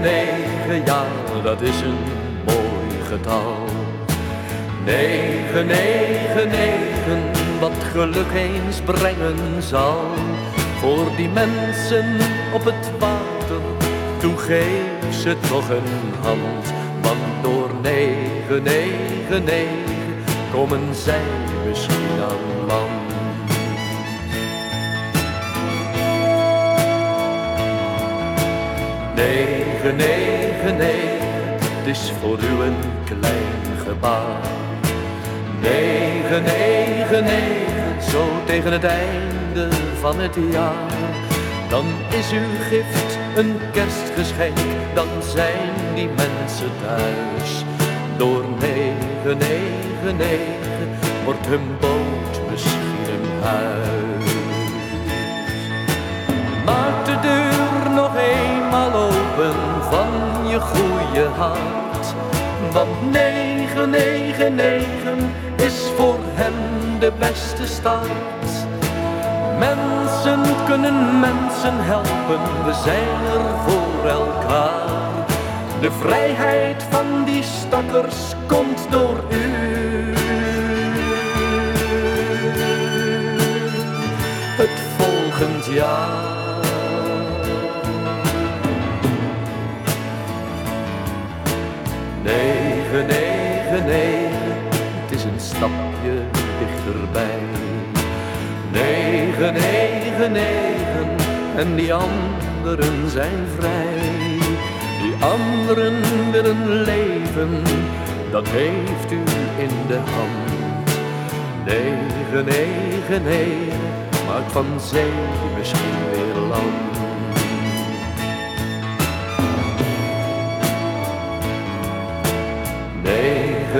negen, ja, dat is een mooi getal. Negen, negen, negen, wat geluk eens brengen zal. Voor die mensen op het water, toen geef ze toch een hand. Want door negen, negen, negen, komen zij misschien aan land. Negen, negen, negen, het is voor u een klein gebaar. Negen, negen, negen, zo tegen het einde van het jaar. Dan is uw gift een kerstgeschenk, dan zijn die mensen thuis. Door negen, negen, negen, wordt hun boot misschien een huis. Je goede hart. Want 999 is voor hen de beste start. Mensen kunnen mensen helpen, we zijn er voor elkaar. De vrijheid van die stakkers komt door u. Het volgend jaar. Het is een stapje dichterbij. Negen, negen, negen, en die anderen zijn vrij. Die anderen willen leven, dat heeft u in de hand. Negen, negen, negen, maakt van zee misschien weer land.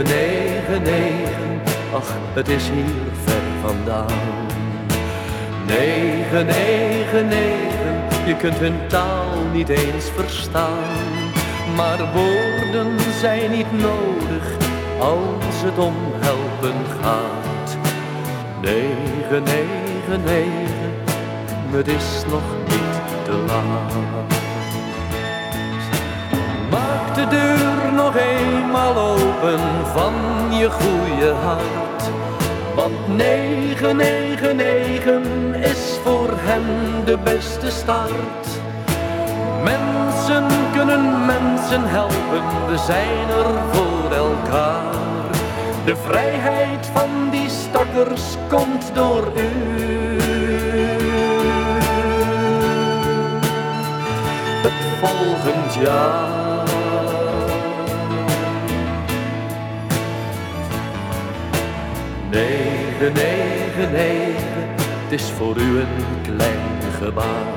Negen, negen, ach, het is hier ver vandaan. Negen, negen, negen, je kunt hun taal niet eens verstaan. Maar woorden zijn niet nodig als het om helpen gaat. Negen, negen, negen, het is nog niet te laat. Maak de deur nog eenmaal open van je goede hart. Want 999 is voor hen de beste start. Mensen kunnen mensen helpen, we zijn er voor elkaar. De vrijheid van die stakkers komt door u. Het volgend jaar. Negen, het is voor u een klein gebaar.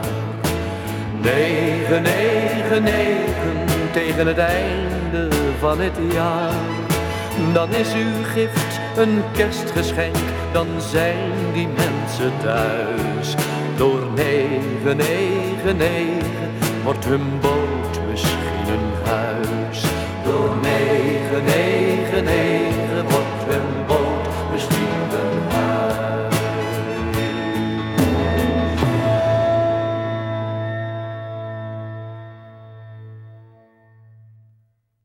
Negen, negen, negen, tegen het einde van het jaar. Dan is uw gift een kerstgeschenk, dan zijn die mensen thuis. Door negen, negen, negen, wordt hun boot